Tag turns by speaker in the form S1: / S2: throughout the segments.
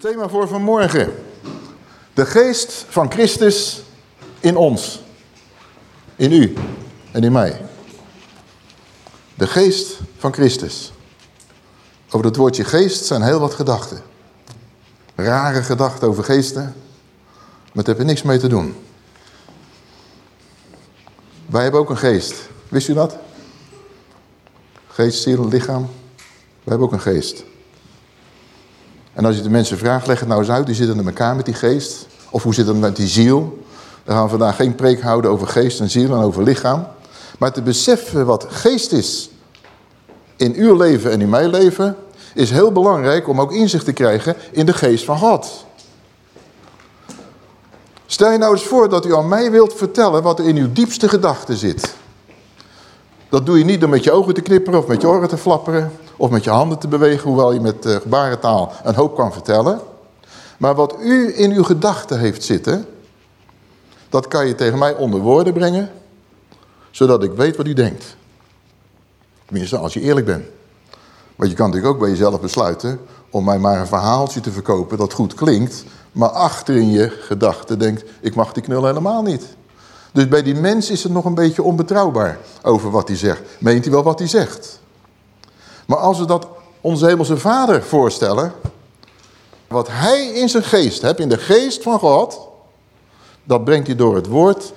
S1: Het thema voor vanmorgen. De geest van Christus in ons. In u en in mij. De geest van Christus. Over het woordje geest zijn heel wat gedachten. Rare gedachten over geesten. Maar het heeft er niks mee te doen. Wij hebben ook een geest. Wist u dat? Geest, ziel, lichaam. Wij hebben ook een geest. En als je de mensen vraagt, leg het nou eens uit. Die zitten in elkaar met die geest. Of hoe zit het met die ziel? We gaan vandaag geen preek houden over geest en ziel en over lichaam. Maar te beseffen wat geest is in uw leven en in mijn leven... is heel belangrijk om ook inzicht te krijgen in de geest van God. Stel je nou eens voor dat u aan mij wilt vertellen wat er in uw diepste gedachten zit. Dat doe je niet door met je ogen te knipperen of met je oren te flapperen of met je handen te bewegen, hoewel je met uh, gebarentaal een hoop kan vertellen. Maar wat u in uw gedachten heeft zitten, dat kan je tegen mij onder woorden brengen, zodat ik weet wat u denkt. Tenminste, als je eerlijk bent. Want je kan natuurlijk ook bij jezelf besluiten om mij maar een verhaaltje te verkopen dat goed klinkt, maar achter in je gedachten denkt, ik mag die knul helemaal niet. Dus bij die mens is het nog een beetje onbetrouwbaar over wat hij zegt. Meent hij wel wat hij zegt? Maar als we dat onze hemelse vader voorstellen, wat hij in zijn geest hebt, in de geest van God, dat brengt hij door het woord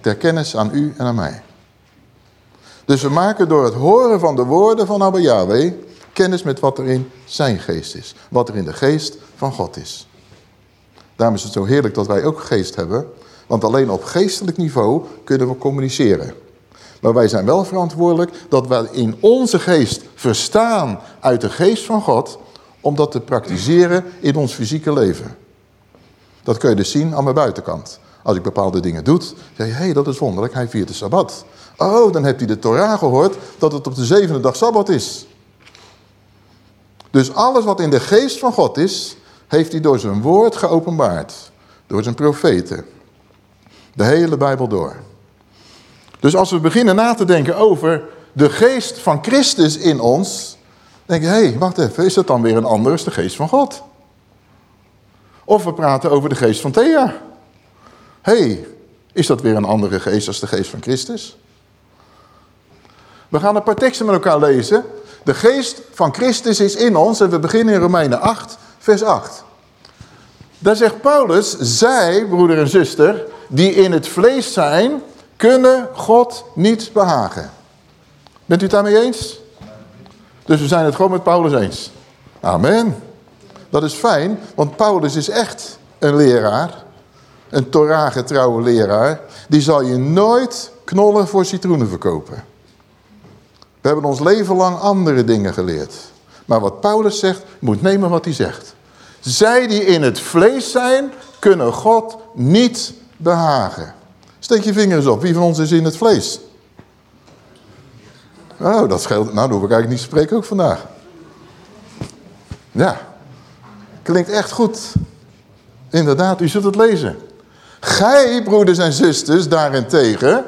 S1: ter kennis aan u en aan mij. Dus we maken door het horen van de woorden van Abba Yahweh kennis met wat er in zijn geest is. Wat er in de geest van God is. Daarom is het zo heerlijk dat wij ook geest hebben. Want alleen op geestelijk niveau kunnen we communiceren. Maar wij zijn wel verantwoordelijk dat wij in onze geest verstaan uit de geest van God... om dat te praktiseren in ons fysieke leven. Dat kun je dus zien aan mijn buitenkant. Als ik bepaalde dingen doe, zeg je, hé, hey, dat is wonderlijk, hij viert de Sabbat. Oh, dan hebt hij de Torah gehoord dat het op de zevende dag Sabbat is. Dus alles wat in de geest van God is, heeft hij door zijn woord geopenbaard. Door zijn profeten. De hele Bijbel door. Dus als we beginnen na te denken over de geest van Christus in ons, denk je, hé, hey, wacht even, is dat dan weer een ander is de geest van God? Of we praten over de geest van Thea. Hé, hey, is dat weer een andere geest als de geest van Christus? We gaan een paar teksten met elkaar lezen. De geest van Christus is in ons en we beginnen in Romeinen 8, vers 8. Daar zegt Paulus, zij, broeder en zuster, die in het vlees zijn, kunnen God niet behagen. Bent u het daarmee eens? Dus we zijn het gewoon met Paulus eens. Amen. Dat is fijn, want Paulus is echt een leraar. Een Torah-getrouwe leraar. Die zal je nooit knollen voor citroenen verkopen. We hebben ons leven lang andere dingen geleerd. Maar wat Paulus zegt, moet nemen wat hij zegt. Zij die in het vlees zijn, kunnen God niet behagen. Steek je vingers op. Wie van ons is in het vlees? Oh, dat scheelt. Nou, dan hoef ik eigenlijk niet te spreken ook vandaag. Ja. Klinkt echt goed. Inderdaad, u zult het lezen. Gij, broeders en zusters, daarentegen,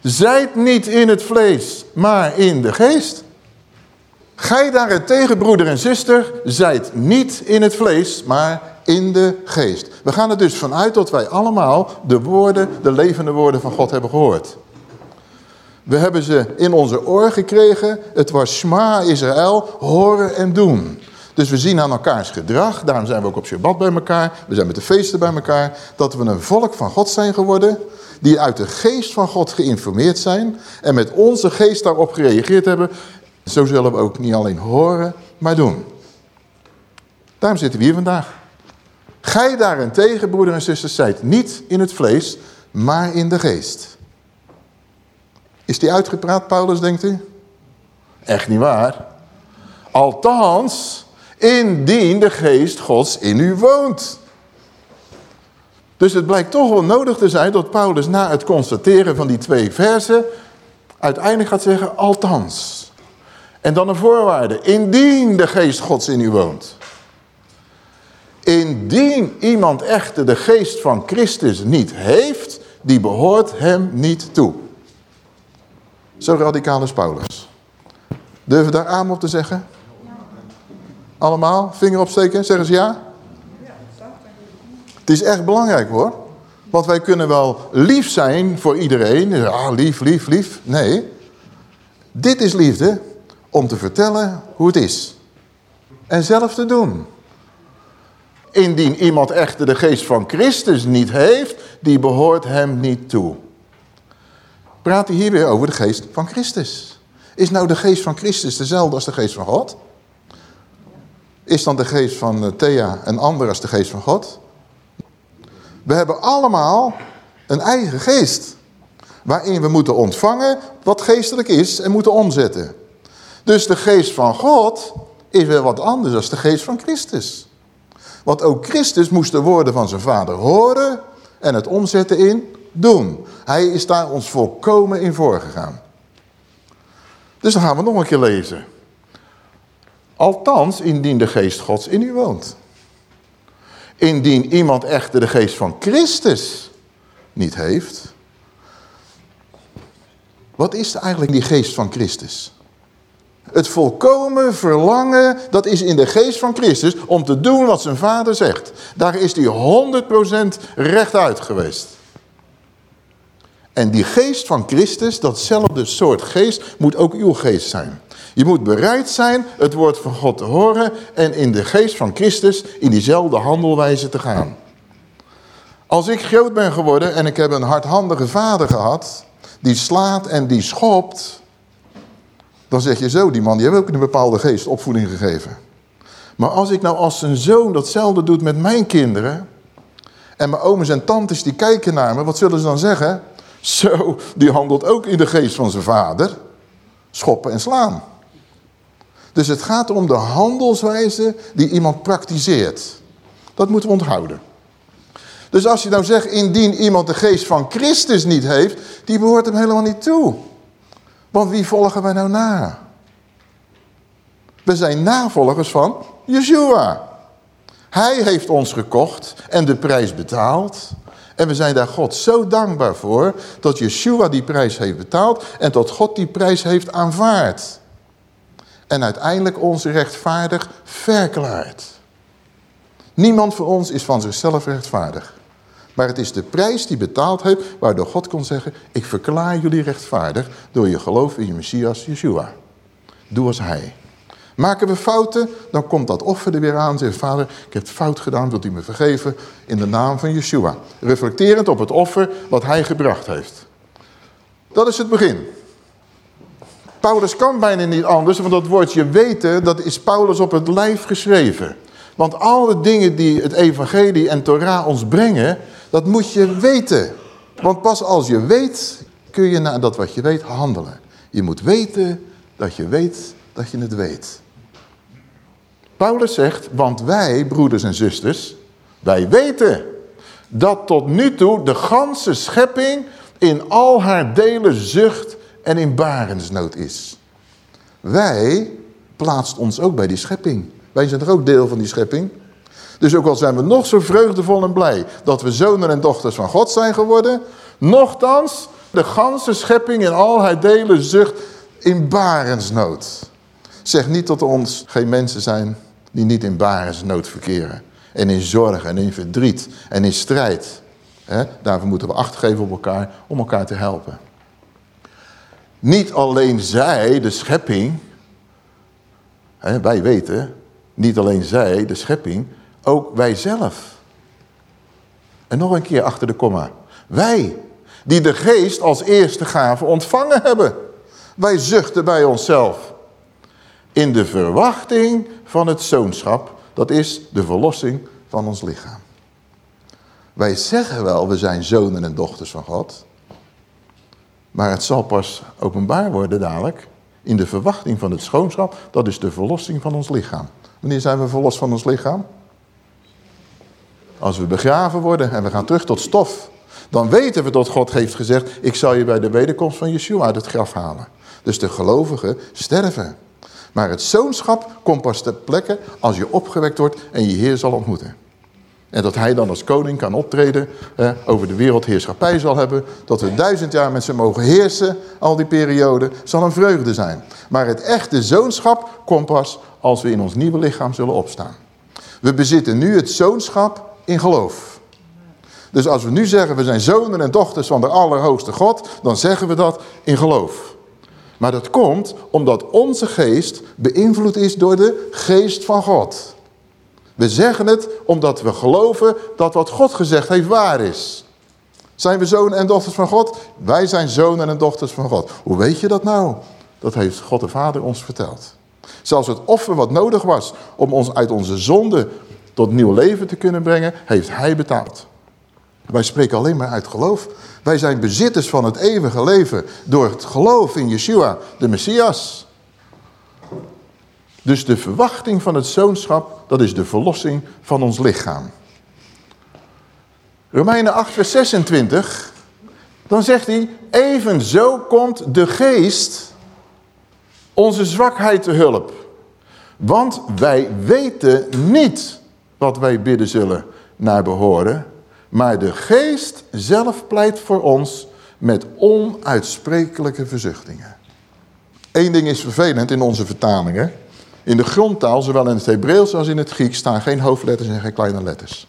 S1: zijt niet in het vlees, maar in de geest. Gij daarentegen, broeder en zuster, zijt niet in het vlees, maar in de geest. We gaan er dus vanuit dat wij allemaal de woorden, de levende woorden van God hebben gehoord. We hebben ze in onze oor gekregen. Het was Shma Israël, horen en doen. Dus we zien aan elkaars gedrag, daarom zijn we ook op Shabbat bij elkaar, we zijn met de feesten bij elkaar, dat we een volk van God zijn geworden, die uit de geest van God geïnformeerd zijn en met onze geest daarop gereageerd hebben. Zo zullen we ook niet alleen horen, maar doen. Daarom zitten we hier vandaag. Gij daarentegen, broeder en zusters, zijt niet in het vlees, maar in de geest. Is die uitgepraat, Paulus, denkt u? Echt niet waar. Althans, indien de geest gods in u woont. Dus het blijkt toch wel nodig te zijn dat Paulus na het constateren van die twee versen uiteindelijk gaat zeggen, althans. En dan een voorwaarde, indien de geest gods in u woont. Indien iemand echter de geest van Christus niet heeft, die behoort hem niet toe. Zo radicaal is Paulus. Durven we daar aan op te zeggen? Allemaal? Vinger opsteken? Zeggen ze ja? Het is echt belangrijk hoor. Want wij kunnen wel lief zijn voor iedereen. Ja, lief, lief, lief. Nee. Dit is liefde om te vertellen hoe het is. En zelf te doen. Indien iemand echter de geest van Christus niet heeft, die behoort hem niet toe. Praat hij hier weer over de geest van Christus. Is nou de geest van Christus dezelfde als de geest van God? Is dan de geest van eh, Thea een ander als de geest van God? We hebben allemaal een eigen geest. Waarin we moeten ontvangen wat geestelijk is en moeten omzetten. Dus de geest van God is weer wat anders dan de geest van Christus. Want ook Christus moest de woorden van zijn vader horen en het omzetten in doen. Hij is daar ons volkomen in voorgegaan. Dus dan gaan we nog een keer lezen. Althans, indien de geest gods in u woont. Indien iemand echter de geest van Christus niet heeft. Wat is eigenlijk die geest van Christus? Het volkomen verlangen, dat is in de geest van Christus om te doen wat zijn vader zegt. Daar is hij 100% rechtuit geweest. En die geest van Christus, datzelfde soort geest, moet ook uw geest zijn. Je moet bereid zijn het woord van God te horen en in de geest van Christus in diezelfde handelwijze te gaan. Als ik groot ben geworden en ik heb een hardhandige vader gehad, die slaat en die schopt, dan zeg je zo, die man die heeft ook een bepaalde geest opvoeding gegeven. Maar als ik nou als een zoon datzelfde doet met mijn kinderen, en mijn ooms en tantes die kijken naar me, wat zullen ze dan zeggen? Zo, die handelt ook in de geest van zijn vader. Schoppen en slaan. Dus het gaat om de handelswijze die iemand praktiseert. Dat moeten we onthouden. Dus als je nou zegt, indien iemand de geest van Christus niet heeft, die behoort hem helemaal niet toe. Want wie volgen wij nou na? We zijn navolgers van Yeshua. Hij heeft ons gekocht en de prijs betaald. En we zijn daar God zo dankbaar voor dat Yeshua die prijs heeft betaald en dat God die prijs heeft aanvaard. En uiteindelijk ons rechtvaardig verklaart. Niemand van ons is van zichzelf rechtvaardig. Maar het is de prijs die betaald heeft, waardoor God kon zeggen... ik verklaar jullie rechtvaardig door je geloof in je Messias Yeshua. Doe als hij. Maken we fouten, dan komt dat offer er weer aan. Zegt vader, ik heb fout gedaan, wilt u me vergeven? In de naam van Yeshua. Reflecterend op het offer wat hij gebracht heeft. Dat is het begin. Paulus kan bijna niet anders, want dat woordje weten, dat is Paulus op het lijf geschreven. Want alle dingen die het evangelie en Torah ons brengen, dat moet je weten. Want pas als je weet, kun je naar dat wat je weet handelen. Je moet weten dat je weet dat je het weet. Paulus zegt, want wij, broeders en zusters, wij weten dat tot nu toe de ganse schepping in al haar delen zucht en in barensnood is. Wij plaatst ons ook bij die schepping. Wij zijn er ook deel van die schepping. Dus ook al zijn we nog zo vreugdevol en blij dat we zonen en dochters van God zijn geworden, nochtans de ganse schepping in al haar delen zucht in barensnood. Zeg niet dat ons geen mensen zijn die niet in barensnood verkeren. En in zorg en in verdriet en in strijd. daarvoor moeten we acht geven op elkaar om elkaar te helpen. Niet alleen zij, de schepping, wij weten, niet alleen zij, de schepping, ook wij zelf. En nog een keer achter de komma. Wij, die de geest als eerste gave ontvangen hebben. Wij zuchten bij onszelf. In de verwachting van het zoonschap, dat is de verlossing van ons lichaam. Wij zeggen wel, we zijn zonen en dochters van God. Maar het zal pas openbaar worden dadelijk in de verwachting van het schoonschap. Dat is de verlossing van ons lichaam. Wanneer zijn we verlost van ons lichaam? Als we begraven worden en we gaan terug tot stof. Dan weten we dat God heeft gezegd, ik zal je bij de wederkomst van Yeshua uit het graf halen. Dus de gelovigen sterven. Maar het zoonschap komt pas ter plekke als je opgewekt wordt en je Heer zal ontmoeten. En dat hij dan als koning kan optreden, over de wereldheerschappij zal hebben. Dat we duizend jaar met ze mogen heersen, al die periode, zal een vreugde zijn. Maar het echte zoonschap komt pas als we in ons nieuwe lichaam zullen opstaan. We bezitten nu het zoonschap in geloof. Dus als we nu zeggen we zijn zonen en dochters van de Allerhoogste God, dan zeggen we dat in geloof. Maar dat komt omdat onze geest beïnvloed is door de geest van God. We zeggen het omdat we geloven dat wat God gezegd heeft waar is. Zijn we zonen en dochters van God? Wij zijn zonen en dochters van God. Hoe weet je dat nou? Dat heeft God de Vader ons verteld. Zelfs het offer wat nodig was om ons uit onze zonde tot nieuw leven te kunnen brengen, heeft hij betaald. Wij spreken alleen maar uit geloof. Wij zijn bezitters van het eeuwige leven door het geloof in Yeshua, de Messias. Dus de verwachting van het zoonschap, dat is de verlossing van ons lichaam. Romeinen 8 vers 26, dan zegt hij, evenzo komt de geest onze zwakheid te hulp. Want wij weten niet wat wij bidden zullen naar behoren, maar de geest zelf pleit voor ons met onuitsprekelijke verzuchtingen. Eén ding is vervelend in onze vertalingen. In de grondtaal, zowel in het Hebreeuws als in het Grieks, staan geen hoofdletters en geen kleine letters.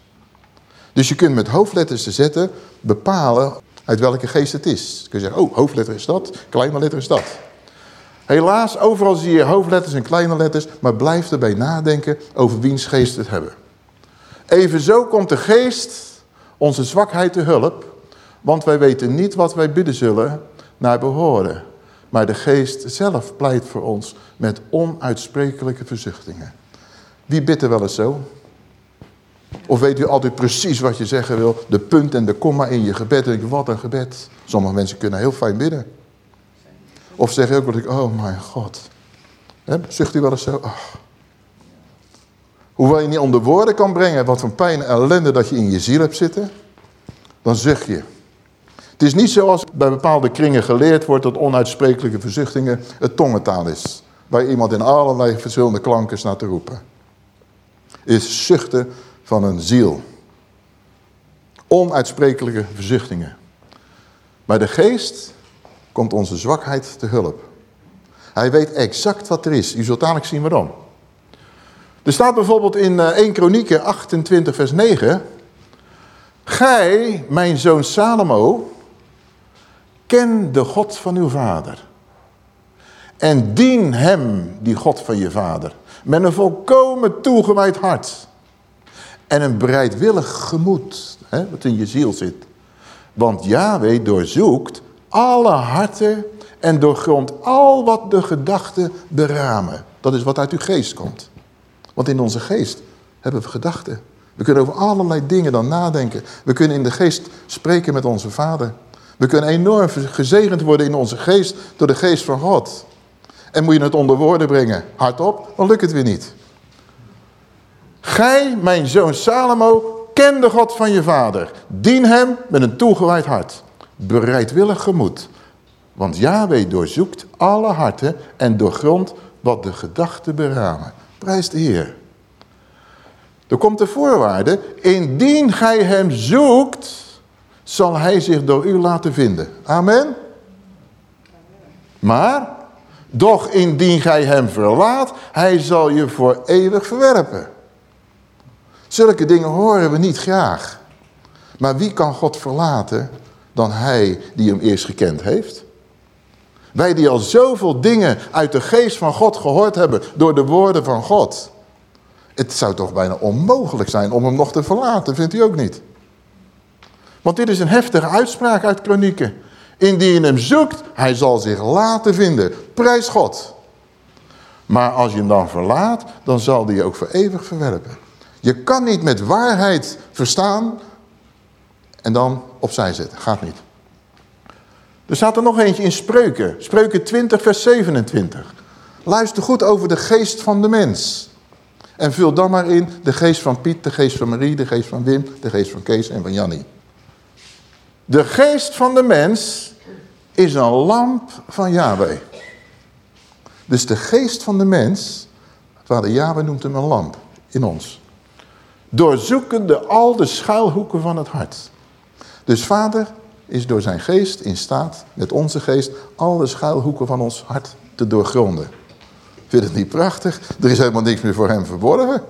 S1: Dus je kunt met hoofdletters te zetten bepalen uit welke geest het is. kun je zeggen, oh, hoofdletter is dat, kleine letter is dat. Helaas, overal zie je hoofdletters en kleine letters, maar blijf erbij nadenken over wiens geest het hebben. Evenzo komt de geest onze zwakheid te hulp, want wij weten niet wat wij bidden zullen naar behoren. Maar de geest zelf pleit voor ons met onuitsprekelijke verzuchtingen. Wie bidt er wel eens zo? Of weet u altijd precies wat je zeggen wil? De punt en de komma in je gebed. Denk wat een gebed. Sommige mensen kunnen heel fijn bidden. Of zeg je ook wat ik, oh mijn God. He, zucht u wel eens zo? Oh. Hoewel je niet onder woorden kan brengen wat voor pijn en ellende dat je in je ziel hebt zitten. Dan zucht je. Het is niet zoals bij bepaalde kringen geleerd wordt dat onuitsprekelijke verzuchtingen het tongentaal is. Waar iemand in allerlei verschillende klanken staat te roepen. Is zuchten van een ziel. Onuitsprekelijke verzuchtingen. Maar de geest komt onze zwakheid te hulp. Hij weet exact wat er is. U zult dadelijk zien waarom. Er staat bijvoorbeeld in 1 Kronieken 28 vers 9. Gij, mijn zoon Salomo, ken de God van uw vader. En dien hem, die God van je vader, met een volkomen toegewijd hart. En een bereidwillig gemoed, hè, wat in je ziel zit. Want Yahweh doorzoekt alle harten en doorgrondt al wat de gedachten beramen. Dat is wat uit uw geest komt. Want in onze geest hebben we gedachten. We kunnen over allerlei dingen dan nadenken. We kunnen in de geest spreken met onze vader. We kunnen enorm gezegend worden in onze geest door de geest van God. En moet je het onder woorden brengen, hardop, dan lukt het weer niet. Gij, mijn zoon Salomo, ken de God van je vader. Dien hem met een toegewijd hart. Bereidwillig gemoed. Want Yahweh doorzoekt alle harten en doorgrondt wat de gedachten beramen. Prijs de Heer. Er komt de voorwaarde, indien gij hem zoekt, zal hij zich door u laten vinden. Amen. Maar, doch indien gij hem verlaat, hij zal je voor eeuwig verwerpen. Zulke dingen horen we niet graag. Maar wie kan God verlaten dan hij die hem eerst gekend heeft? Wij die al zoveel dingen uit de geest van God gehoord hebben door de woorden van God. Het zou toch bijna onmogelijk zijn om hem nog te verlaten, vindt u ook niet? Want dit is een heftige uitspraak uit Kronieken. Indien hem zoekt, hij zal zich laten vinden. Prijs God. Maar als je hem dan verlaat, dan zal hij je ook voor eeuwig verwerpen. Je kan niet met waarheid verstaan en dan opzij zetten. Gaat niet. Er staat er nog eentje in Spreuken. Spreuken 20 vers 27. Luister goed over de geest van de mens. En vul dan maar in de geest van Piet, de geest van Marie, de geest van Wim, de geest van Kees en van Jannie. De geest van de mens is een lamp van Yahweh. Dus de geest van de mens, vader Yahweh noemt hem een lamp in ons. doorzoekende al de schuilhoeken van het hart. Dus vader is door zijn geest in staat, met onze geest, al de schuilhoeken van ons hart te doorgronden. Vind je het niet prachtig? Er is helemaal niks meer voor hem verborgen.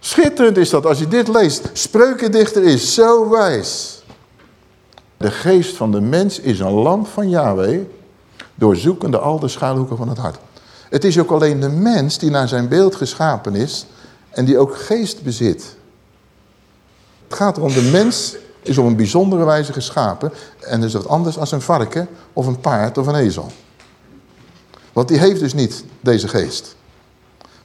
S1: Schitterend is dat als je dit leest. Spreukendichter is zo wijs. De geest van de mens is een lamp van Yahweh, doorzoekende al de schuilhoeken van het hart. Het is ook alleen de mens die naar zijn beeld geschapen is en die ook geest bezit. Het gaat erom, de mens is op een bijzondere wijze geschapen en is wat anders als een varken of een paard of een ezel. Want die heeft dus niet deze geest.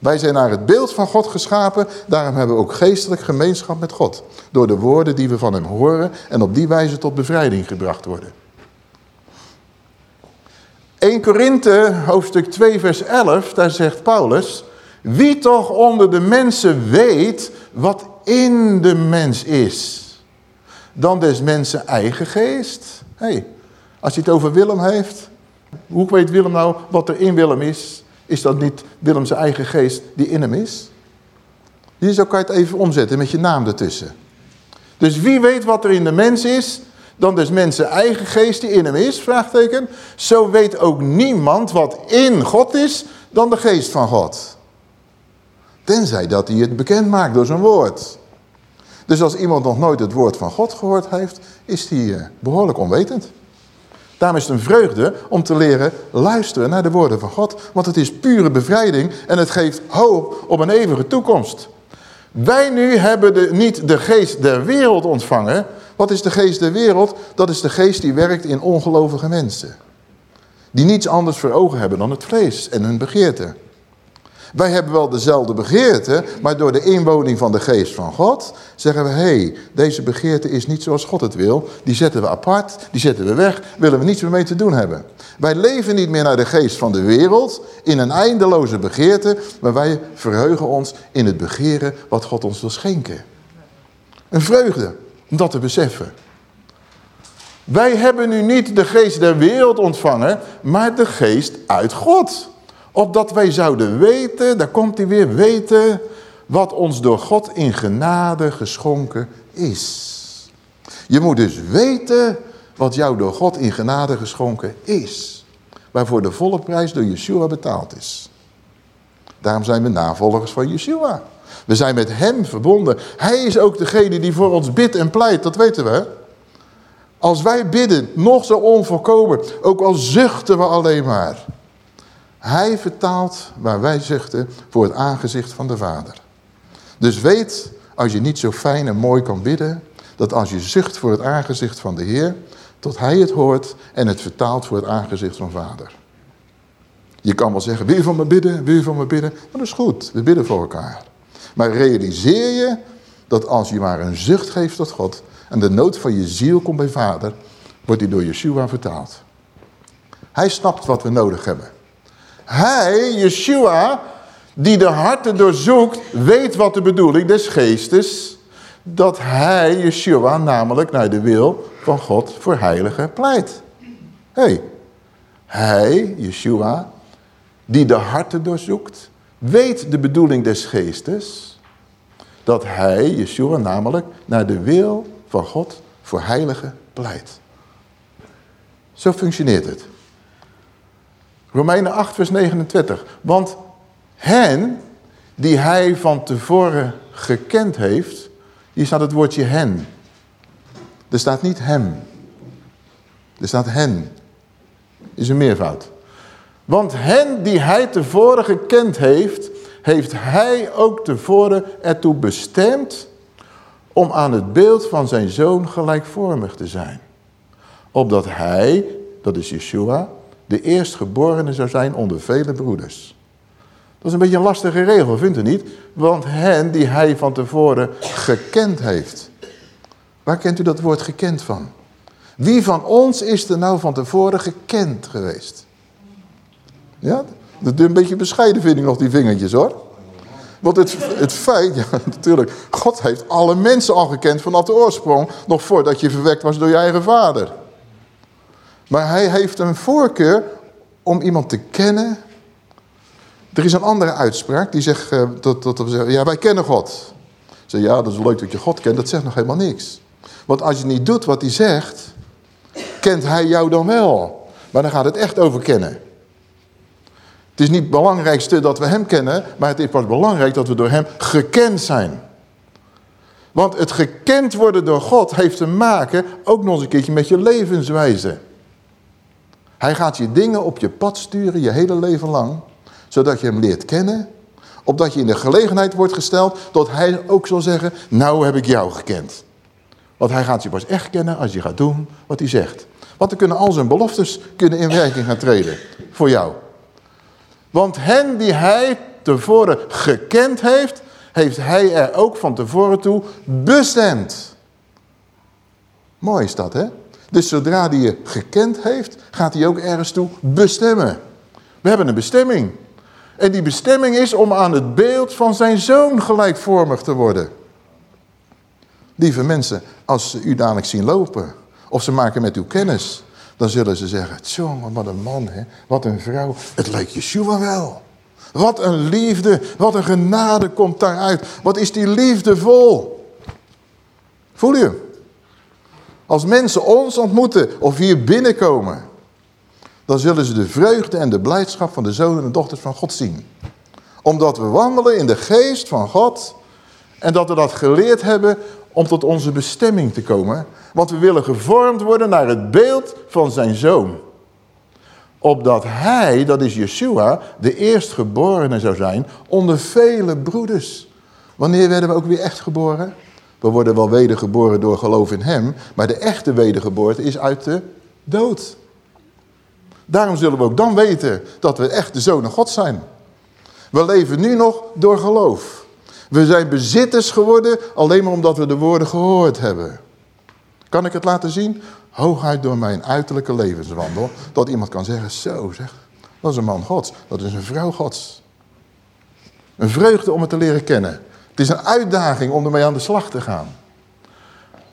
S1: Wij zijn naar het beeld van God geschapen, daarom hebben we ook geestelijk gemeenschap met God. Door de woorden die we van hem horen en op die wijze tot bevrijding gebracht worden. 1 Korinthe, hoofdstuk 2, vers 11, daar zegt Paulus... Wie toch onder de mensen weet wat in de mens is, dan des mensen eigen geest. hey, als hij het over Willem heeft, hoe weet Willem nou wat er in Willem is? Is dat niet Willem zijn eigen geest die in hem is? Hier zo kan je het even omzetten met je naam ertussen. Dus wie weet wat er in de mens is, dan dus mensen eigen geest die in hem is, vraagteken. Zo weet ook niemand wat in God is, dan de geest van God. Tenzij dat hij het bekend maakt door zijn woord. Dus als iemand nog nooit het woord van God gehoord heeft, is hij eh, behoorlijk onwetend. Daarom is het een vreugde om te leren luisteren naar de woorden van God. Want het is pure bevrijding en het geeft hoop op een eeuwige toekomst. Wij nu hebben de, niet de geest der wereld ontvangen. Wat is de geest der wereld? Dat is de geest die werkt in ongelovige mensen. Die niets anders voor ogen hebben dan het vlees en hun begeerte. Wij hebben wel dezelfde begeerte, maar door de inwoning van de geest van God zeggen we, hé, hey, deze begeerte is niet zoals God het wil. Die zetten we apart, die zetten we weg, willen we niets meer mee te doen hebben. Wij leven niet meer naar de geest van de wereld in een eindeloze begeerte, maar wij verheugen ons in het begeren wat God ons wil schenken. Een vreugde om dat te beseffen. Wij hebben nu niet de geest der wereld ontvangen, maar de geest uit God. Opdat wij zouden weten, daar komt hij weer, weten wat ons door God in genade geschonken is. Je moet dus weten wat jou door God in genade geschonken is. Waarvoor de volle prijs door Yeshua betaald is. Daarom zijn we navolgers van Yeshua. We zijn met hem verbonden. Hij is ook degene die voor ons bidt en pleit, dat weten we. Als wij bidden, nog zo onvolkomen, ook al zuchten we alleen maar. Hij vertaalt waar wij zuchten voor het aangezicht van de Vader. Dus weet, als je niet zo fijn en mooi kan bidden, dat als je zucht voor het aangezicht van de Heer, tot Hij het hoort en het vertaalt voor het aangezicht van Vader. Je kan wel zeggen, wil je van me bidden, wil je van me bidden? Maar dat is goed, we bidden voor elkaar. Maar realiseer je dat als je maar een zucht geeft tot God en de nood van je ziel komt bij Vader, wordt die door Yeshua vertaald. Hij snapt wat we nodig hebben. Hij, Yeshua, die de harten doorzoekt, weet wat de bedoeling des geestes, dat hij, Yeshua, namelijk naar de wil van God voor heilige pleit. hey, hij, Yeshua, die de harten doorzoekt, weet de bedoeling des geestes, dat hij, Yeshua, namelijk naar de wil van God voor heilige pleit. Zo functioneert het. Romeinen 8 vers 29. Want hen die hij van tevoren gekend heeft, hier staat het woordje hen. Er staat niet hem. Er staat hen. Is een meervoud. Want hen die hij tevoren gekend heeft, heeft hij ook tevoren ertoe bestemd om aan het beeld van zijn zoon gelijkvormig te zijn. Opdat hij, dat is Yeshua, de eerstgeborene zou zijn onder vele broeders. Dat is een beetje een lastige regel, vindt u niet? Want hen die hij van tevoren gekend heeft. Waar kent u dat woord gekend van? Wie van ons is er nou van tevoren gekend geweest? Ja, dat is een beetje bescheiden vind ik nog die vingertjes hoor. Want het, het feit, ja natuurlijk, God heeft alle mensen al gekend vanaf de oorsprong. Nog voordat je verwekt was door je eigen vader. Maar hij heeft een voorkeur om iemand te kennen Er is een andere uitspraak die zegt, uh, dat, dat, dat, ja wij kennen God. Zeg, ja dat is leuk dat je God kent, dat zegt nog helemaal niks. Want als je niet doet wat hij zegt, kent hij jou dan wel. Maar dan gaat het echt over kennen. Het is niet het belangrijkste dat we hem kennen, maar het is pas belangrijk dat we door hem gekend zijn. Want het gekend worden door God heeft te maken ook nog eens een keertje met je levenswijze. Hij gaat je dingen op je pad sturen je hele leven lang, zodat je hem leert kennen, opdat je in de gelegenheid wordt gesteld dat hij ook zal zeggen, nou heb ik jou gekend. Want hij gaat je pas echt kennen als je gaat doen wat hij zegt. Want dan kunnen al zijn beloftes kunnen in werking gaan treden voor jou. Want hen die hij tevoren gekend heeft, heeft hij er ook van tevoren toe bestemd. Mooi is dat, hè? Dus zodra hij je gekend heeft, gaat hij ook ergens toe bestemmen. We hebben een bestemming. En die bestemming is om aan het beeld van zijn zoon gelijkvormig te worden. Lieve mensen, als ze u dadelijk zien lopen, of ze maken met u kennis, dan zullen ze zeggen, jongen, wat een man, hè? wat een vrouw. Het lijkt Yeshua wel. Wat een liefde, wat een genade komt daaruit. Wat is die liefde vol. Voel je? Als mensen ons ontmoeten of hier binnenkomen, dan zullen ze de vreugde en de blijdschap van de zonen en dochters van God zien. Omdat we wandelen in de geest van God en dat we dat geleerd hebben om tot onze bestemming te komen. Want we willen gevormd worden naar het beeld van zijn zoon. Opdat hij, dat is Yeshua, de eerstgeborene zou zijn onder vele broeders. Wanneer werden we ook weer echt geboren? We worden wel wedergeboren door geloof in hem, maar de echte wedergeboorte is uit de dood. Daarom zullen we ook dan weten dat we echt de zonen God zijn. We leven nu nog door geloof. We zijn bezitters geworden alleen maar omdat we de woorden gehoord hebben. Kan ik het laten zien? Hooguit door mijn uiterlijke levenswandel. Dat iemand kan zeggen, zo zeg, dat is een man gods. Dat is een vrouw gods. Een vreugde om het te leren kennen. Het is een uitdaging om ermee aan de slag te gaan.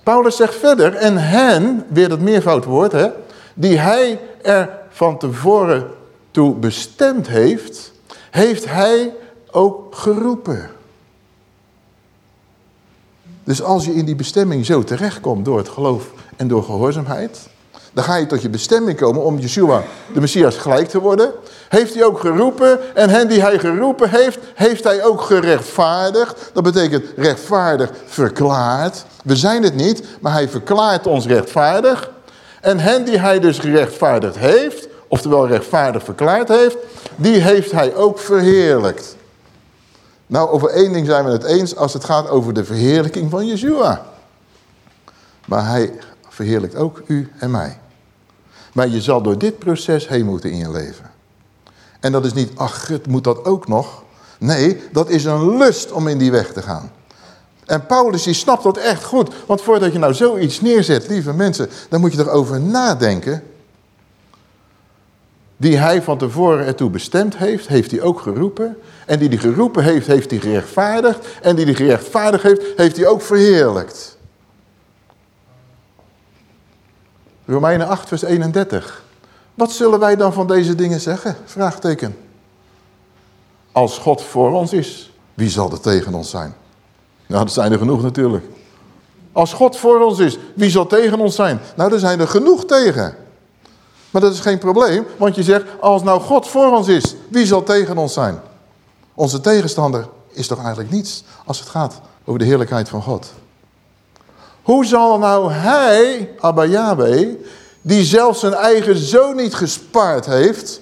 S1: Paulus zegt verder, en hen, weer dat meervoudwoord, hè, die hij er van tevoren toe bestemd heeft, heeft hij ook geroepen. Dus als je in die bestemming zo terechtkomt door het geloof en door gehoorzaamheid... dan ga je tot je bestemming komen om Yeshua, de Messias, gelijk te worden. Heeft hij ook geroepen en hen die hij geroepen heeft, heeft hij ook gerechtvaardigd. Dat betekent rechtvaardig verklaard. We zijn het niet, maar hij verklaart ons rechtvaardig. En hen die hij dus gerechtvaardigd heeft, oftewel rechtvaardig verklaard heeft, die heeft hij ook verheerlijkt. Nou, over één ding zijn we het eens als het gaat over de verheerlijking van Yeshua. Maar hij verheerlijkt ook u en mij. Maar je zal door dit proces heen moeten in je leven. En dat is niet, ach, het moet dat ook nog. Nee, dat is een lust om in die weg te gaan. En Paulus die snapt dat echt goed. Want voordat je nou zoiets neerzet, lieve mensen, dan moet je erover nadenken. Die hij van tevoren ertoe bestemd heeft, heeft hij ook geroepen. En die die geroepen heeft, heeft hij gerechtvaardigd. En die die gerechtvaardigd heeft, heeft hij ook verheerlijkt. Romeinen 8 vers 31. Wat zullen wij dan van deze dingen zeggen? Vraagteken. Als God voor ons is, wie zal er tegen ons zijn? Nou, dat zijn er genoeg natuurlijk. Als God voor ons is, wie zal tegen ons zijn? Nou, er zijn er genoeg tegen. Maar dat is geen probleem, want je zegt, als nou God voor ons is, wie zal tegen ons zijn? Onze tegenstander is toch eigenlijk niets als het gaat over de heerlijkheid van God. Hoe zal nou hij, Abba Yahweh, die zelfs zijn eigen zoon niet gespaard heeft,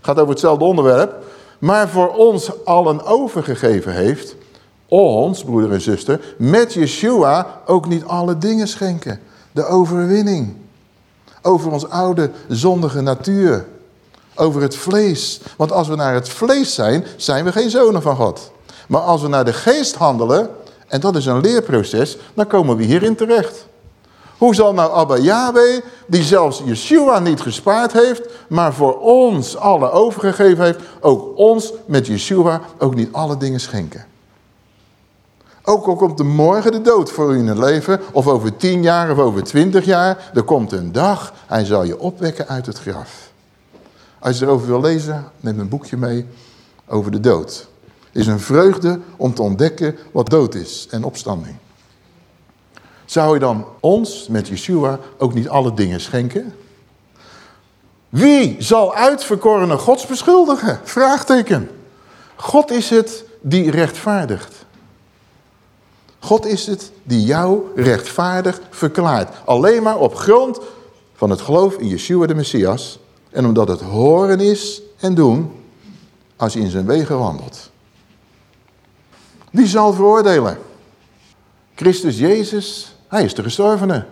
S1: gaat over hetzelfde onderwerp, maar voor ons allen overgegeven heeft, ons, broeder en zuster, met Yeshua ook niet alle dingen schenken. De overwinning. Over ons oude zondige natuur. Over het vlees. Want als we naar het vlees zijn, zijn we geen zonen van God. Maar als we naar de geest handelen, en dat is een leerproces, dan komen we hierin terecht. Hoe zal nou Abba Yahweh, die zelfs Yeshua niet gespaard heeft, maar voor ons alle overgegeven heeft, ook ons met Yeshua ook niet alle dingen schenken? Ook al komt er morgen de dood voor u in het leven, of over tien jaar of over twintig jaar, er komt een dag, hij zal je opwekken uit het graf. Als je erover wil lezen, neem een boekje mee. over de dood. Is een vreugde om te ontdekken wat dood is en opstanding. Zou je dan ons met Yeshua ook niet alle dingen schenken? Wie zal uitverkorene gods beschuldigen? Vraagteken. God is het die rechtvaardigt. God is het die jou rechtvaardig verklaart. Alleen maar op grond van het geloof in Yeshua de Messias. En omdat het horen is en doen als je in zijn wegen wandelt. Wie zal veroordelen? Christus Jezus, hij is de gestorvene.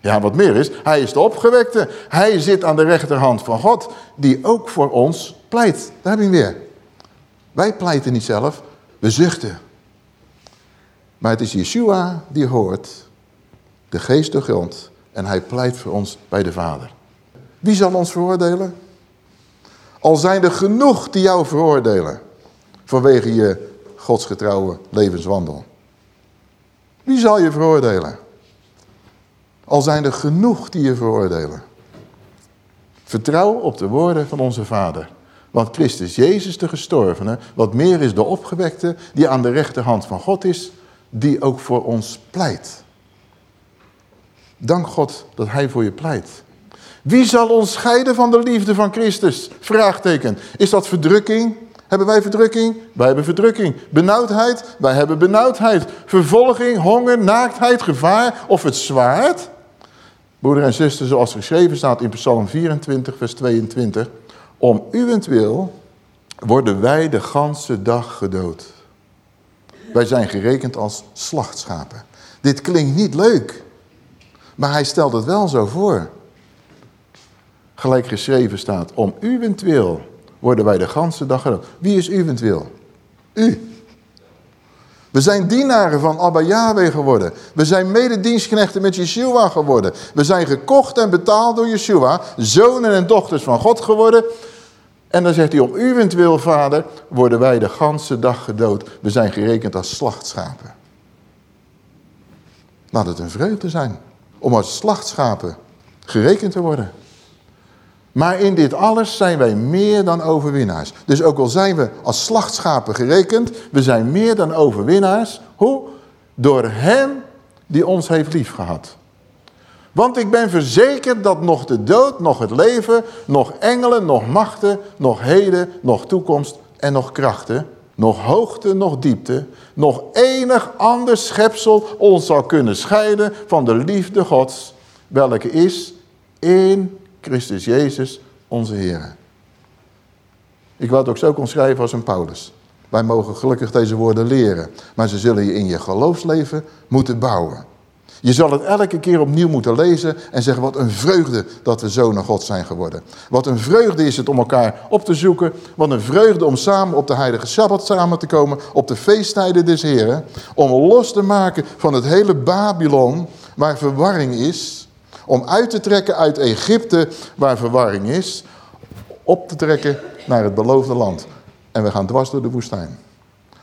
S1: Ja, wat meer is, hij is de opgewekte. Hij zit aan de rechterhand van God, die ook voor ons pleit. Daar heb je weer. Wij pleiten niet zelf, we zuchten. Maar het is Yeshua die hoort, de geest de grond, en hij pleit voor ons bij de Vader. Wie zal ons veroordelen? Al zijn er genoeg die jou veroordelen, vanwege je godsgetrouwe levenswandel. Wie zal je veroordelen? Al zijn er genoeg die je veroordelen. Vertrouw op de woorden van onze Vader. Want Christus Jezus de gestorvene, wat meer is de opgewekte, die aan de rechterhand van God is, die ook voor ons pleit. Dank God dat hij voor je pleit. Wie zal ons scheiden van de liefde van Christus? Vraagteken. Is dat verdrukking? Hebben wij verdrukking? Wij hebben verdrukking. Benauwdheid? Wij hebben benauwdheid. Vervolging, honger, naaktheid, gevaar of het zwaard? Broeder en zuster, zoals geschreven staat in Psalm 24, vers 22. Om uwentwil worden wij de ganse dag gedood. Wij zijn gerekend als slachtschapen. Dit klinkt niet leuk. Maar hij stelt het wel zo voor. Gelijk geschreven staat, om uwentwil worden wij de ganse dag gedood. Wie is uwentwil? U. We zijn dienaren van Abba Yahweh geworden. We zijn mededienstknechten met Yeshua geworden. We zijn gekocht en betaald door Yeshua. Zonen en dochters van God geworden. En dan zegt hij, om uwentwil, vader, worden wij de ganse dag gedood. We zijn gerekend als slachtschapen. Laat het een vreugde zijn om als slachtschapen gerekend te worden. Maar in dit alles zijn wij meer dan overwinnaars. Dus ook al zijn we als slachtschapen gerekend, we zijn meer dan overwinnaars. Hoe? Door hem die ons heeft liefgehad. Want ik ben verzekerd dat nog de dood, nog het leven, nog engelen, nog machten, nog heden, nog toekomst en nog krachten, nog hoogte, nog diepte, nog enig ander schepsel ons zal kunnen scheiden van de liefde Gods, welke is in Christus Jezus onze Heer. Ik wou het ook zo kon schrijven als een Paulus. Wij mogen gelukkig deze woorden leren, maar ze zullen je in je geloofsleven moeten bouwen. Je zal het elke keer opnieuw moeten lezen en zeggen wat een vreugde dat we zonen God zijn geworden. Wat een vreugde is het om elkaar op te zoeken. Wat een vreugde om samen op de heilige Sabbat samen te komen, op de feesttijden des Heren. Om los te maken van het hele Babylon waar verwarring is. Om uit te trekken uit Egypte waar verwarring is. Op te trekken naar het beloofde land. En we gaan dwars door de woestijn.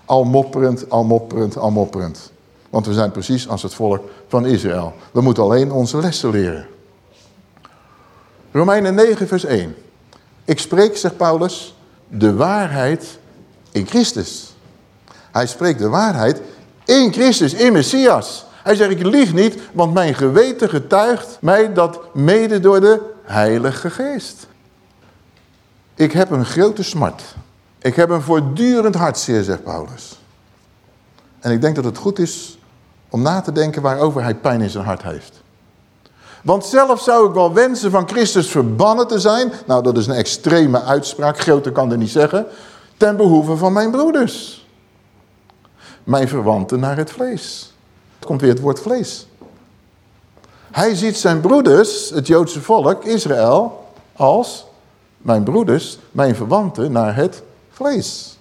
S1: Al mopperend, al mopperend, al mopperend. Want we zijn precies als het volk van Israël. We moeten alleen onze lessen leren. Romeinen 9 vers 1. Ik spreek, zegt Paulus, de waarheid in Christus. Hij spreekt de waarheid in Christus, in Messias. Hij zegt, ik lieg niet, want mijn geweten getuigt mij dat mede door de Heilige Geest. Ik heb een grote smart. Ik heb een voortdurend hartzeer, zegt Paulus. En ik denk dat het goed is om na te denken waarover hij pijn in zijn hart heeft. Want zelf zou ik wel wensen van Christus verbannen te zijn. Nou, dat is een extreme uitspraak, groter kan er niet zeggen. Ten behoeve van mijn broeders. Mijn verwanten naar het vlees. Komt weer het woord vlees. Hij ziet zijn broeders, het Joodse volk, Israël, als mijn broeders, mijn verwanten naar het vlees.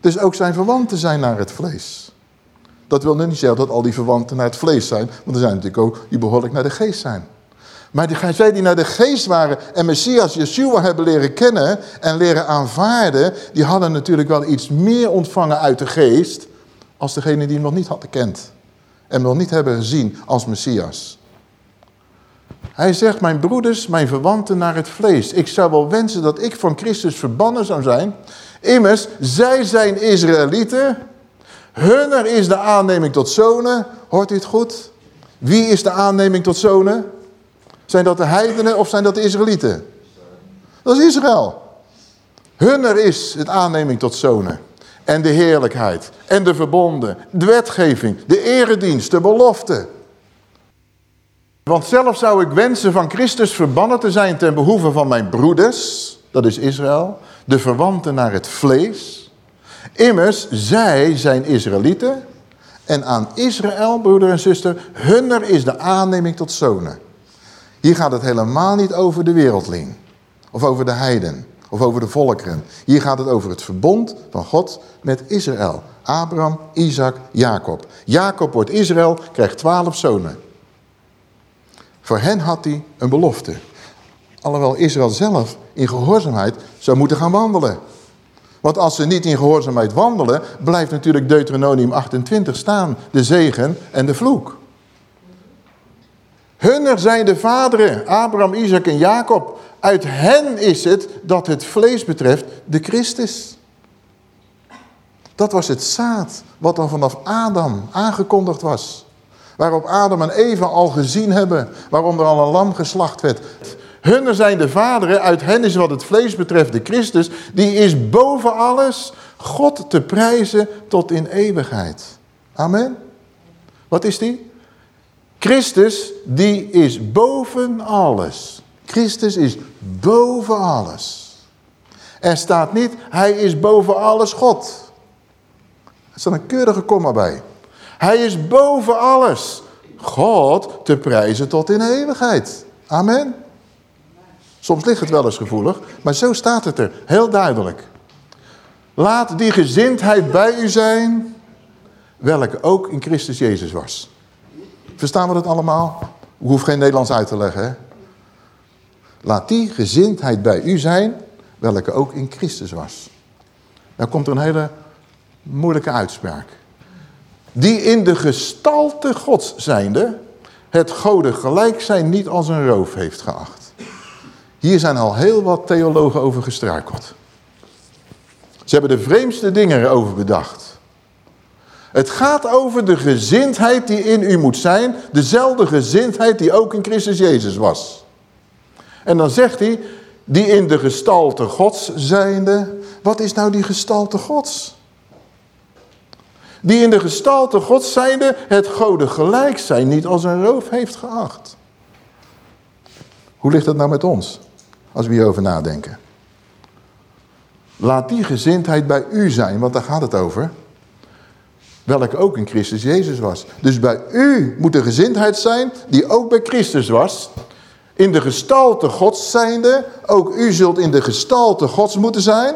S1: Dus ook zijn verwanten zijn naar het vlees. Dat wil niet zeggen dat al die verwanten naar het vlees zijn. Want er zijn natuurlijk ook die behoorlijk naar de geest zijn. Maar zij die naar de geest waren en Messias, Yeshua hebben leren kennen en leren aanvaarden, die hadden natuurlijk wel iets meer ontvangen uit de geest als degene die hem nog niet hadden gekend. En nog niet hebben gezien als Messias. Hij zegt, mijn broeders, mijn verwanten naar het vlees. Ik zou wel wensen dat ik van Christus verbannen zou zijn. Immers, zij zijn Israëlieten. Hunner is de aanneming tot zonen. Hoort u het goed? Wie is de aanneming tot zonen? Zijn dat de heidenen of zijn dat de Israëlieten? Dat is Israël. Hunner is het aanneming tot zonen. En de heerlijkheid. En de verbonden. De wetgeving. De eredienst. De belofte. Want zelf zou ik wensen van Christus verbannen te zijn ten behoeve van mijn broeders. Dat is Israël. De verwanten naar het vlees. Immers, zij zijn Israëlieten. En aan Israël, broeder en zuster, hunner is de aanneming tot zonen. Hier gaat het helemaal niet over de wereldling. Of over de heiden. Of over de volkeren. Hier gaat het over het verbond van God met Israël. Abraham, Isaac, Jacob. Jacob wordt Israël, krijgt twaalf zonen. Voor hen had hij een belofte. Alhoewel Israël zelf in gehoorzaamheid zou moeten gaan wandelen. Want als ze niet in gehoorzaamheid wandelen, blijft natuurlijk Deuteronomium 28 staan. De zegen en de vloek. Hunner zijn de vaderen, Abraham, Isaac en Jacob. Uit hen is het dat het vlees betreft de Christus. Dat was het zaad wat dan vanaf Adam aangekondigd was. Waarop Adam en Eva al gezien hebben. Waarom er al een lam geslacht werd. Hunne zijn de vaderen, uit hen is wat het vlees betreft de Christus. Die is boven alles God te prijzen tot in eeuwigheid. Amen. Wat is die? Christus, die is boven alles. Christus is boven alles. Er staat niet, hij is boven alles God. Er staat een keurige komma bij. Hij is boven alles. God te prijzen tot in eeuwigheid. Amen. Soms ligt het wel eens gevoelig, maar zo staat het er. Heel duidelijk. Laat die gezindheid bij u zijn, welke ook in Christus Jezus was. Verstaan we dat allemaal? Ik hoef geen Nederlands uit te leggen. Hè? Laat die gezindheid bij u zijn, welke ook in Christus was. Dan komt er een hele moeilijke uitspraak. Die in de gestalte gods zijnde, het goden gelijk zijn niet als een roof heeft geacht. Hier zijn al heel wat theologen over gestruikeld. Ze hebben de vreemdste dingen erover bedacht. Het gaat over de gezindheid die in u moet zijn. Dezelfde gezindheid die ook in Christus Jezus was. En dan zegt hij, die in de gestalte gods zijnde. Wat is nou die gestalte gods? Die in de gestalte gods zijnde het goden gelijk zijn niet als een roof heeft geacht. Hoe ligt dat nou met ons? Als we hierover nadenken. Laat die gezindheid bij u zijn, want daar gaat het over. Welke ook in Christus Jezus was. Dus bij u moet de gezindheid zijn die ook bij Christus was. In de gestalte gods zijnde, ook u zult in de gestalte gods moeten zijn.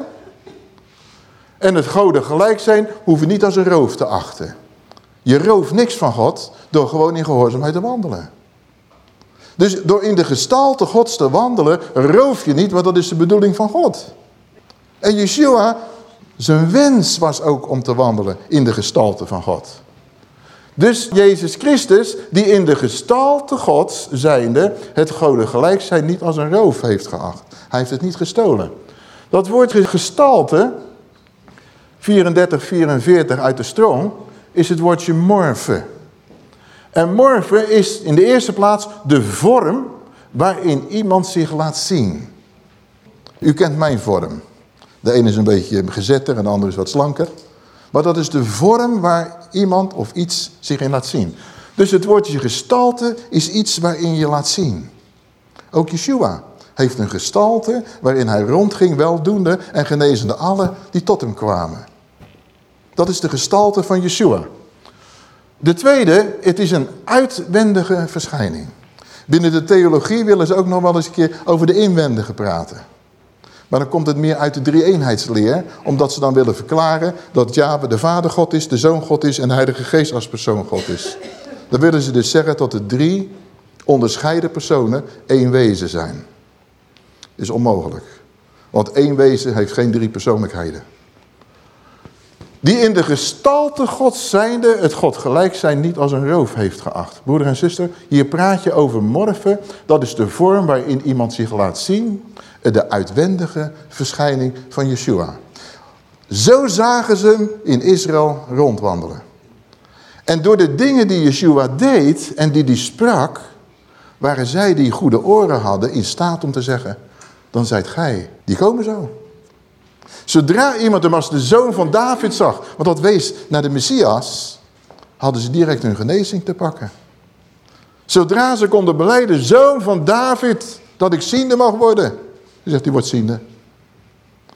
S1: En het goden gelijk zijn, hoeven niet als een roof te achten. Je rooft niks van God door gewoon in gehoorzaamheid te wandelen. Dus door in de gestalte gods te wandelen, roof je niet, want dat is de bedoeling van God. En Yeshua, zijn wens was ook om te wandelen in de gestalte van God. Dus Jezus Christus, die in de gestalte gods zijnde, het goden gelijk zijn niet als een roof heeft geacht. Hij heeft het niet gestolen. Dat woord gestalte, 34, 44 uit de stroom, is het woordje morfe. En morfe is in de eerste plaats de vorm waarin iemand zich laat zien. U kent mijn vorm. De ene is een beetje gezetter en de andere is wat slanker. Maar dat is de vorm waar iemand of iets zich in laat zien. Dus het woordje gestalte is iets waarin je laat zien. Ook Yeshua heeft een gestalte waarin hij rondging weldoende en genezende alle die tot hem kwamen. Dat is de gestalte van Yeshua. De tweede, het is een uitwendige verschijning. Binnen de theologie willen ze ook nog wel eens een keer over de inwendige praten. Maar dan komt het meer uit de drie-eenheidsleer, omdat ze dan willen verklaren dat Java de Vader God is, de Zoon God is en de Heilige Geest als persoon God is. Dan willen ze dus zeggen dat de drie onderscheiden personen één wezen zijn. is onmogelijk. Want één wezen heeft geen drie persoonlijkheden. Die in de gestalte God zijnde het God gelijk zijn niet als een roof heeft geacht. Broeder en zuster, hier praat je over morfen. Dat is de vorm waarin iemand zich laat zien. De uitwendige verschijning van Yeshua. Zo zagen ze hem in Israël rondwandelen. En door de dingen die Yeshua deed en die hij sprak, waren zij die goede oren hadden in staat om te zeggen, dan zijt gij, die komen zo. Zodra iemand hem als de zoon van David zag, want dat wees naar de Messias, hadden ze direct hun genezing te pakken. Zodra ze konden beleiden, zoon van David, dat ik ziende mag worden. Hij zegt, die wordt ziende.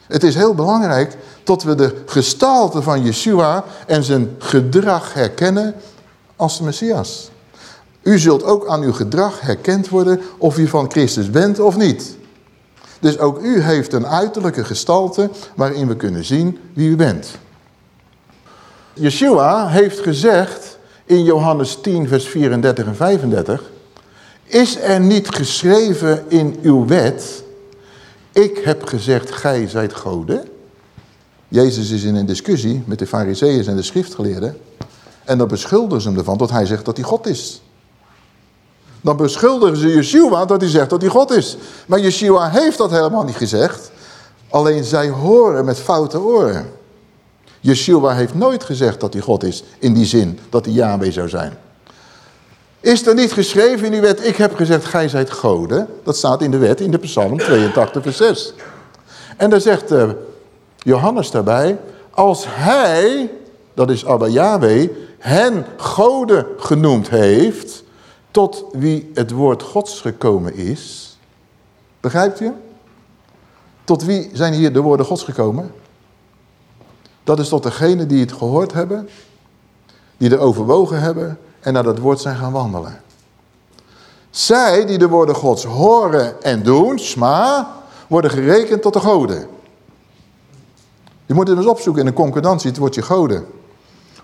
S1: Het is heel belangrijk dat we de gestalte van Yeshua en zijn gedrag herkennen als de Messias. U zult ook aan uw gedrag herkend worden of u van Christus bent of niet. Dus ook u heeft een uiterlijke gestalte waarin we kunnen zien wie u bent. Yeshua heeft gezegd in Johannes 10 vers 34 en 35... Is er niet geschreven in uw wet... Ik heb gezegd, gij zijt goden. Jezus is in een discussie met de fariseeën en de schriftgeleerden. En dan beschuldigen ze hem ervan dat hij zegt dat hij God is. Dan beschuldigen ze Yeshua dat hij zegt dat hij God is. Maar Yeshua heeft dat helemaal niet gezegd. Alleen zij horen met foute oren. Yeshua heeft nooit gezegd dat hij God is. In die zin dat hij Yahweh zou zijn. Is er niet geschreven in uw wet, ik heb gezegd, gij zijt goden. Dat staat in de wet, in de psalm 82 vers 6. En daar zegt uh, Johannes daarbij, als hij, dat is Abba Yahweh, hen goden genoemd heeft, tot wie het woord gods gekomen is. Begrijpt u? Tot wie zijn hier de woorden gods gekomen? Dat is tot degene die het gehoord hebben, die er overwogen hebben en naar dat woord zijn gaan wandelen. Zij die de woorden gods horen en doen, sma, worden gerekend tot de goden. Je moet het eens opzoeken in een concordantie, het woordje goden.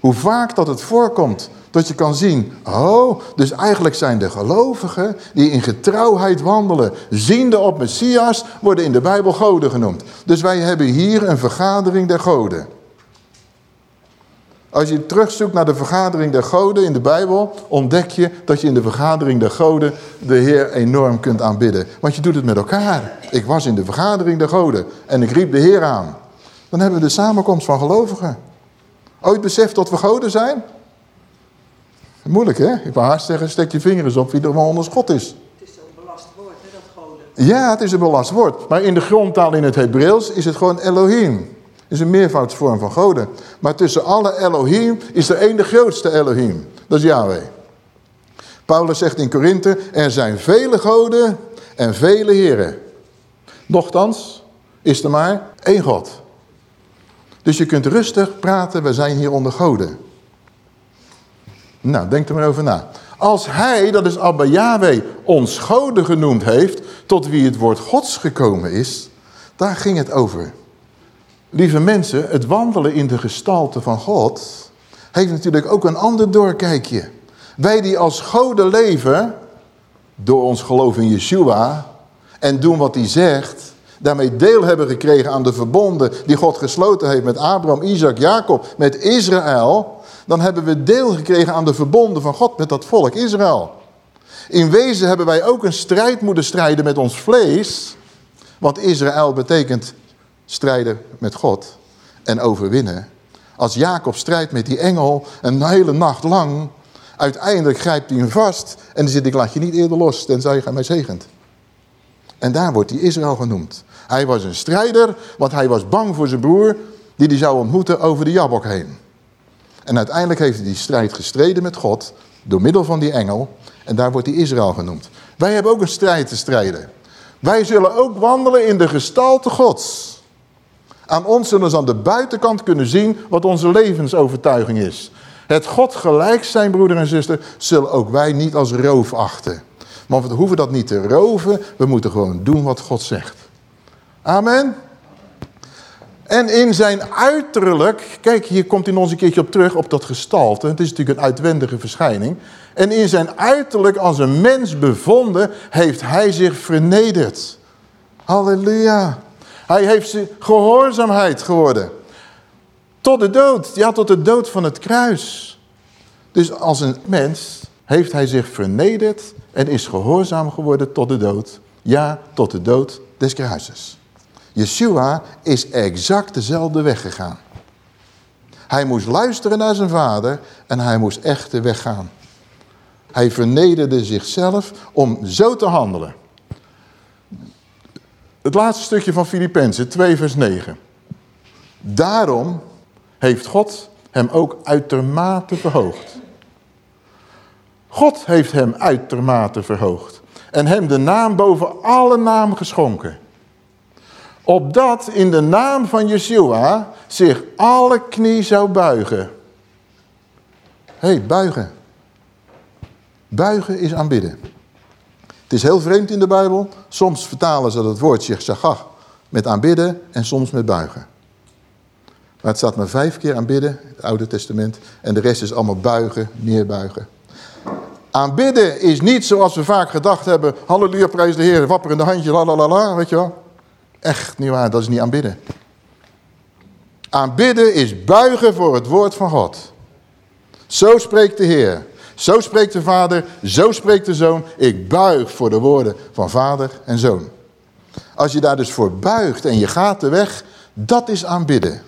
S1: Hoe vaak dat het voorkomt, dat je kan zien, oh, dus eigenlijk zijn de gelovigen die in getrouwheid wandelen, ziende op Messias, worden in de Bijbel goden genoemd. Dus wij hebben hier een vergadering der goden. Als je terugzoekt naar de vergadering der goden in de Bijbel, ontdek je dat je in de vergadering der goden de Heer enorm kunt aanbidden. Want je doet het met elkaar. Ik was in de vergadering der goden en ik riep de Heer aan. Dan hebben we de samenkomst van gelovigen. Ooit beseft dat we goden zijn? Moeilijk hè? Ik wil haast zeggen, steek je vingers op wie er maar onder God is.
S2: Het is een belast woord hè, dat goden.
S1: Ja, het is een belast woord. Maar in de grondtaal in het Hebreeuws is het gewoon Elohim is een meervoudsvorm van goden. Maar tussen alle Elohim is er één de grootste Elohim. Dat is Yahweh. Paulus zegt in Korinthe, er zijn vele goden en vele heren. Nochtans is er maar één God. Dus je kunt rustig praten, we zijn hier onder goden. Nou, denk er maar over na. Als hij, dat is Abba Yahweh, ons goden genoemd heeft, tot wie het woord gods gekomen is, daar ging het over. Lieve mensen, het wandelen in de gestalte van God heeft natuurlijk ook een ander doorkijkje. Wij die als goden leven, door ons geloof in Yeshua en doen wat hij zegt, daarmee deel hebben gekregen aan de verbonden die God gesloten heeft met Abraham, Isaac, Jacob, met Israël, dan hebben we deel gekregen aan de verbonden van God met dat volk Israël. In wezen hebben wij ook een strijd moeten strijden met ons vlees, want Israël betekent strijden met God en overwinnen. Als Jacob strijdt met die engel een hele nacht lang, uiteindelijk grijpt hij hem vast en dan zit ik laat je niet eerder los, tenzij je mij zegent. En daar wordt hij Israël genoemd. Hij was een strijder, want hij was bang voor zijn broer, die hij zou ontmoeten over de Jabok heen. En uiteindelijk heeft hij die strijd gestreden met God, door middel van die engel, en daar wordt hij Israël genoemd. Wij hebben ook een strijd te strijden. Wij zullen ook wandelen in de gestalte Gods. Aan ons zullen ze aan de buitenkant kunnen zien wat onze levensovertuiging is. Het God gelijk zijn, broeder en zuster, zullen ook wij niet als roof achten. Maar we hoeven dat niet te roven, we moeten gewoon doen wat God zegt. Amen. En in zijn uiterlijk, kijk hier komt hij nog een keertje op terug, op dat gestalte. Het is natuurlijk een uitwendige verschijning. En in zijn uiterlijk als een mens bevonden, heeft hij zich vernederd. Halleluja. Hij heeft gehoorzaamheid geworden. Tot de dood, ja tot de dood van het kruis. Dus als een mens heeft hij zich vernederd en is gehoorzaam geworden tot de dood. Ja, tot de dood des kruises. Yeshua is exact dezelfde weg gegaan. Hij moest luisteren naar zijn vader en hij moest echt de weg gaan. Hij vernederde zichzelf om zo te handelen. Het laatste stukje van Filippenzen 2 vers 9. Daarom heeft God hem ook uitermate verhoogd. God heeft hem uitermate verhoogd. En hem de naam boven alle naam geschonken. Opdat in de naam van Yeshua zich alle knie zou buigen. Hé, hey, buigen. Buigen is aanbidden. Het is heel vreemd in de Bijbel. Soms vertalen ze het woordje shachach met aanbidden en soms met buigen. Maar het staat maar vijf keer aanbidden, het Oude Testament. En de rest is allemaal buigen, neerbuigen. Aanbidden is niet zoals we vaak gedacht hebben. Halleluja, prijs de Heer, wapperende handje, la la la la, weet je wel. Echt niet waar, dat is niet aanbidden. Aanbidden is buigen voor het woord van God. Zo spreekt de Heer. Zo spreekt de Vader, zo spreekt de Zoon. Ik buig voor de woorden van Vader en Zoon. Als je daar dus voor buigt en je gaat de weg, dat is aanbidden.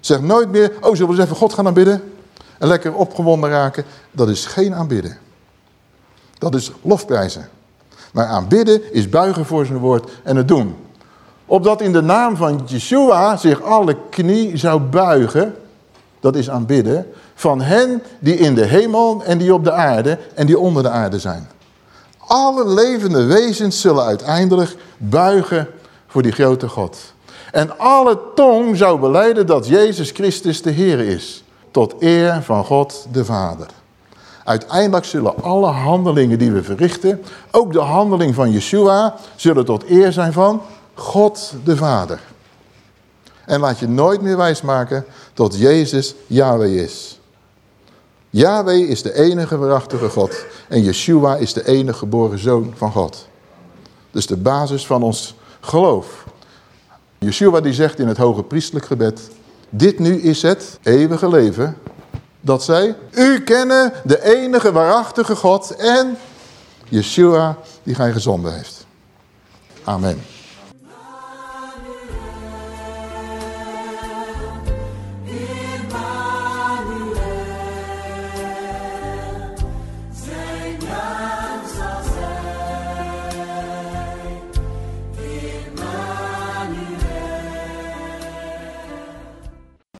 S1: Zeg nooit meer, oh zullen we eens even God gaan aanbidden? En lekker opgewonden raken. Dat is geen aanbidden. Dat is lofprijzen. Maar aanbidden is buigen voor zijn woord en het doen. Opdat in de naam van Yeshua zich alle knie zou buigen. Dat is aanbidden. Van hen die in de hemel en die op de aarde en die onder de aarde zijn. Alle levende wezens zullen uiteindelijk buigen voor die grote God. En alle tong zou beleiden dat Jezus Christus de Heer is. Tot eer van God de Vader. Uiteindelijk zullen alle handelingen die we verrichten, ook de handeling van Yeshua, zullen tot eer zijn van God de Vader. En laat je nooit meer wijsmaken dat Jezus Yahweh is. Yahweh is de enige waarachtige God. En Yeshua is de enige geboren zoon van God. Dus de basis van ons geloof. Yeshua die zegt in het hoge priestelijk gebed. Dit nu is het eeuwige leven. Dat zij u kennen de enige waarachtige God en Yeshua die gij gezonden heeft. Amen.